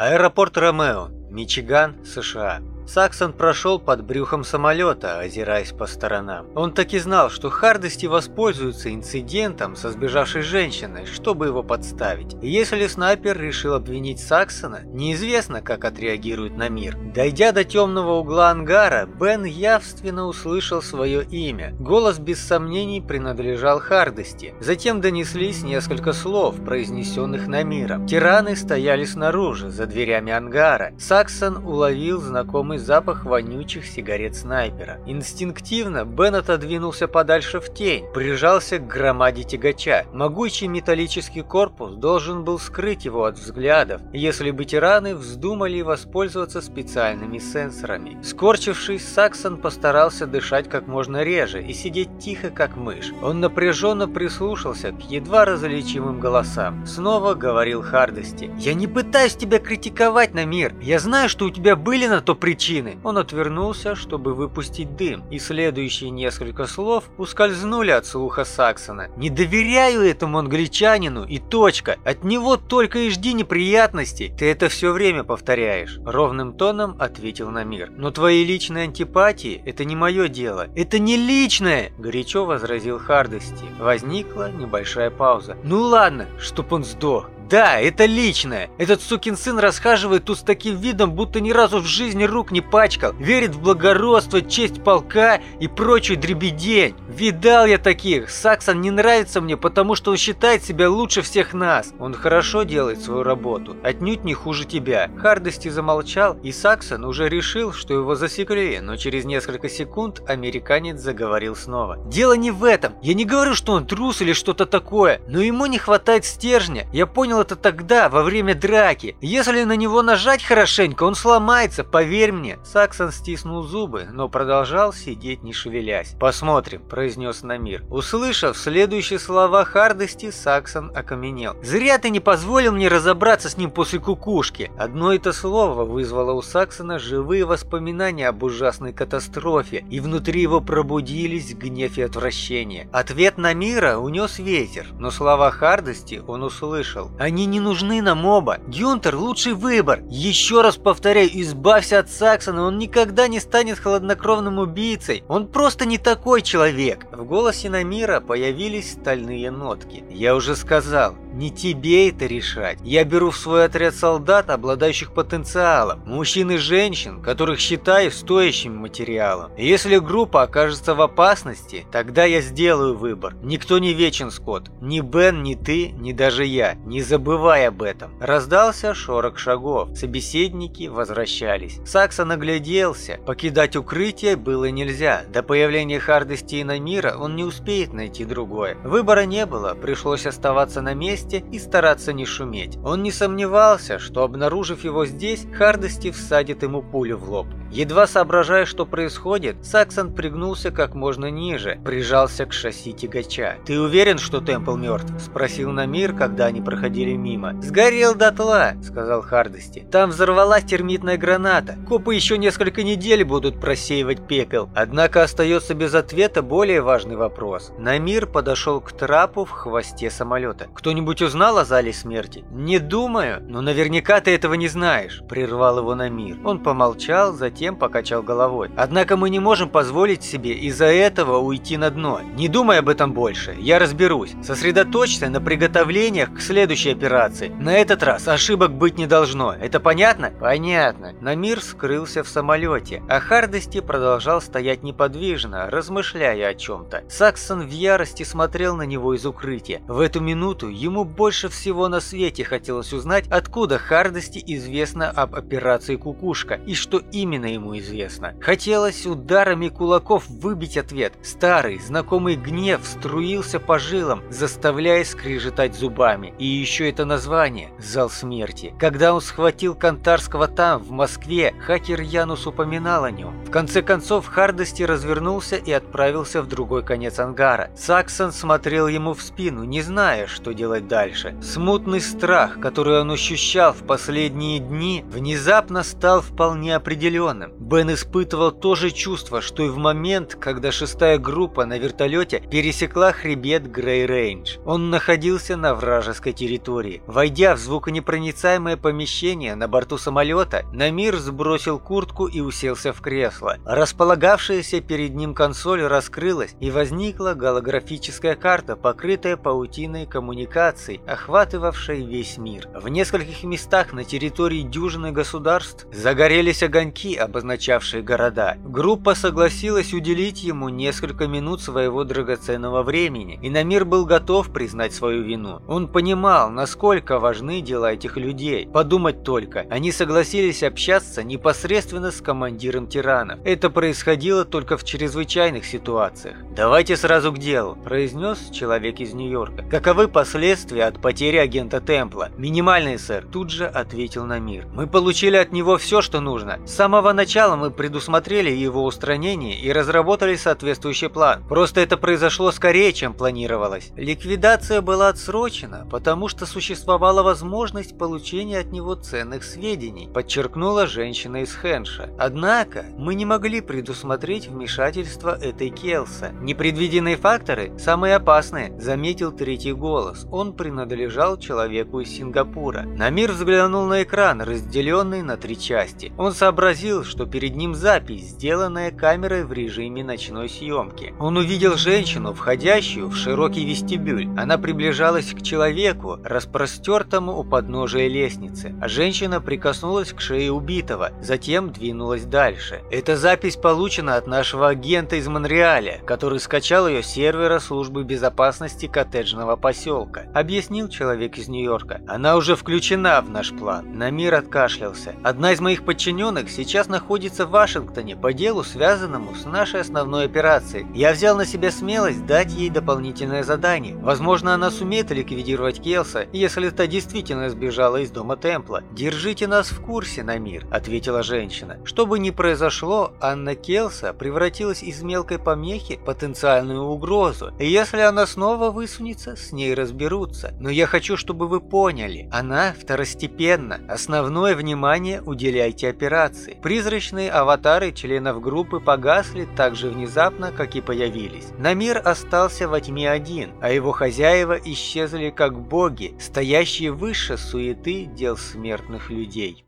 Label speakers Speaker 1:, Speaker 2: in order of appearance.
Speaker 1: Аэропорт Ромео, Мичиган, США. Саксон прошел под брюхом самолета, озираясь по сторонам. Он так и знал, что Хардости воспользуется инцидентом со сбежавшей женщиной, чтобы его подставить. И если снайпер решил обвинить Саксона, неизвестно, как отреагирует на мир. Дойдя до темного угла ангара, Бен явственно услышал свое имя. Голос без сомнений принадлежал Хардости. Затем донеслись несколько слов, произнесенных на миром. Тираны стояли снаружи, за дверями ангара. Саксон уловил знакомый запах вонючих сигарет снайпера. Инстинктивно Бен отодвинулся подальше в тень, прижался к громаде тягача. Могучий металлический корпус должен был скрыть его от взглядов, если бы тираны вздумали воспользоваться специальными сенсорами. Скорчившись, Саксон постарался дышать как можно реже и сидеть тихо, как мышь. Он напряженно прислушался к едва различимым голосам. Снова говорил Хардости. «Я не пытаюсь тебя критиковать на мир. Я знаю, что у тебя были на то причины, причины. Он отвернулся, чтобы выпустить дым, и следующие несколько слов ускользнули от слуха Саксона. «Не доверяю этому англичанину и точка. От него только и жди неприятностей. Ты это все время повторяешь», — ровным тоном ответил Намир. «Но твои личные антипатии — это не мое дело. Это не личное!» — горячо возразил Хардости. Возникла небольшая пауза. «Ну ладно, чтоб он сдох. Да, это личное. Этот сукин сын расхаживает тут с таким видом, будто ни разу в жизни рук не пачкал. Верит в благородство, честь полка и прочую дребедень. Видал я таких. Саксон не нравится мне, потому что он считает себя лучше всех нас. Он хорошо делает свою работу. Отнюдь не хуже тебя. Хардости замолчал, и Саксон уже решил, что его засекли, но через несколько секунд американец заговорил снова. Дело не в этом. Я не говорю, что он трус или что-то такое, но ему не хватает стержня. Я понял это тогда, во время драки. Если на него нажать хорошенько, он сломается, поверь мне. Саксон стиснул зубы, но продолжал сидеть не шевелясь. «Посмотрим», – произнес Намир. Услышав следующие слова Хардости, Саксон окаменел. «Зря ты не позволил мне разобраться с ним после кукушки». Одно это слово вызвало у Саксона живые воспоминания об ужасной катастрофе, и внутри его пробудились гнев и отвращение. Ответ Намира унес ветер, но слова Хардости он услышал. Они не нужны нам оба. Гюнтер – лучший выбор. Еще раз повторяю, избавься от Саксона, он никогда не станет хладнокровным убийцей. Он просто не такой человек. В голосе Намира появились стальные нотки. Я уже сказал, не тебе это решать. Я беру в свой отряд солдат, обладающих потенциалом, мужчин и женщин, которых считаю стоящим материалом. Если группа окажется в опасности, тогда я сделаю выбор. Никто не вечен, Скотт. Ни Бен, ни ты, ни даже я. Не забывай об этом. Раздался шорох шагов. Собеседники возвращались. Сакса нагляделся. Покидать укрытие было нельзя. До появления Хардости и Намира он не успеет найти другое. Выбора не было, пришлось оставаться на месте и стараться не шуметь. Он не сомневался, что обнаружив его здесь, Хардости всадит ему пулю в лоб. Едва соображая, что происходит, Саксон пригнулся как можно ниже, прижался к шасси тягача. «Ты уверен, что Темпл мертв?» – спросил Намир, когда они проходили мимо. «Сгорел дотла», – сказал Хардости. «Там взорвалась термитная граната. Копы еще несколько недель будут просеивать пепел. Однако остается без ответа более важный вопрос. Намир подошел к трапу в хвосте самолета. Кто-нибудь узнал о зале смерти?» «Не думаю, но наверняка ты этого не знаешь», – прервал его Намир. Он помолчал, затем затем покачал головой. «Однако мы не можем позволить себе из-за этого уйти на дно. Не думай об этом больше, я разберусь. Сосредоточься на приготовлениях к следующей операции. На этот раз ошибок быть не должно. Это понятно?» «Понятно». Намир скрылся в самолете, а Хардости продолжал стоять неподвижно, размышляя о чем-то. Саксон в ярости смотрел на него из укрытия. В эту минуту ему больше всего на свете хотелось узнать, откуда Хардости известно об операции «Кукушка» и что именно ему известно. Хотелось ударами кулаков выбить ответ. Старый, знакомый гнев струился по жилам, заставляя скрежетать зубами. И еще это название – «Зал смерти». Когда он схватил Кантарского там, в Москве, хакер Янус упоминал о нем. В конце концов, Хардости развернулся и отправился в другой конец ангара. Саксон смотрел ему в спину, не зная, что делать дальше. Смутный страх, который он ощущал в последние дни, внезапно стал вполне определенным главным. Бен испытывал то же чувство, что и в момент, когда шестая группа на вертолете пересекла хребет Грей Рейндж. Он находился на вражеской территории. Войдя в звуконепроницаемое помещение на борту самолета, Намир сбросил куртку и уселся в кресло. Располагавшаяся перед ним консоль раскрылась, и возникла голографическая карта, покрытая паутиной коммуникаций, охватывавшей весь мир. В нескольких местах на территории дюжины государств загорелись огоньки, обозначавшие города. Группа согласилась уделить ему несколько минут своего драгоценного времени, и Намир был готов признать свою вину. Он понимал, насколько важны дела этих людей. Подумать только, они согласились общаться непосредственно с командиром тиранов. Это происходило только в чрезвычайных ситуациях. «Давайте сразу к делу», – произнес человек из Нью-Йорка. «Каковы последствия от потери агента Темпла?» «Минимальные, сэр», – тут же ответил Намир. «Мы получили от него все, что нужно. С самого начала мы предусмотрели его устранение и разработали соответствующий план. Просто это произошло скорее, чем планировалось. Ликвидация была отсрочена, потому что существовала возможность получения от него ценных сведений, подчеркнула женщина из Хенша. Однако, мы не могли предусмотреть вмешательство этой Келса. Непредвиденные факторы – самые опасные, заметил третий голос. Он принадлежал человеку из Сингапура. Намир взглянул на экран, разделенный на три части. Он сообразил, что перед ним запись, сделанная камерой в режиме ночной съемки. Он увидел женщину, входящую в широкий вестибюль. Она приближалась к человеку, распростертому у подножия лестницы, а женщина прикоснулась к шее убитого, затем двинулась дальше. Эта запись получена от нашего агента из Монреаля, который скачал ее с сервера службы безопасности коттеджного поселка, объяснил человек из Нью-Йорка. Она уже включена в наш план. Намир откашлялся. Одна из моих подчиненных сейчас находится в Вашингтоне по делу, связанному с нашей основной операцией. Я взял на себя смелость дать ей дополнительное задание. Возможно, она сумеет ликвидировать Келса, если та действительно сбежала из дома Темпла. «Держите нас в курсе, Намир», — ответила женщина. «Что бы ни произошло, Анна Келса превратилась из мелкой помехи в потенциальную угрозу. И если она снова высунется, с ней разберутся. Но я хочу, чтобы вы поняли, она второстепенна. Основное внимание уделяйте операции. Призрачные аватары членов группы погасли так же внезапно, как и появились. Намир остался во тьме один, а его хозяева исчезли как боги, стоящие выше суеты дел смертных людей.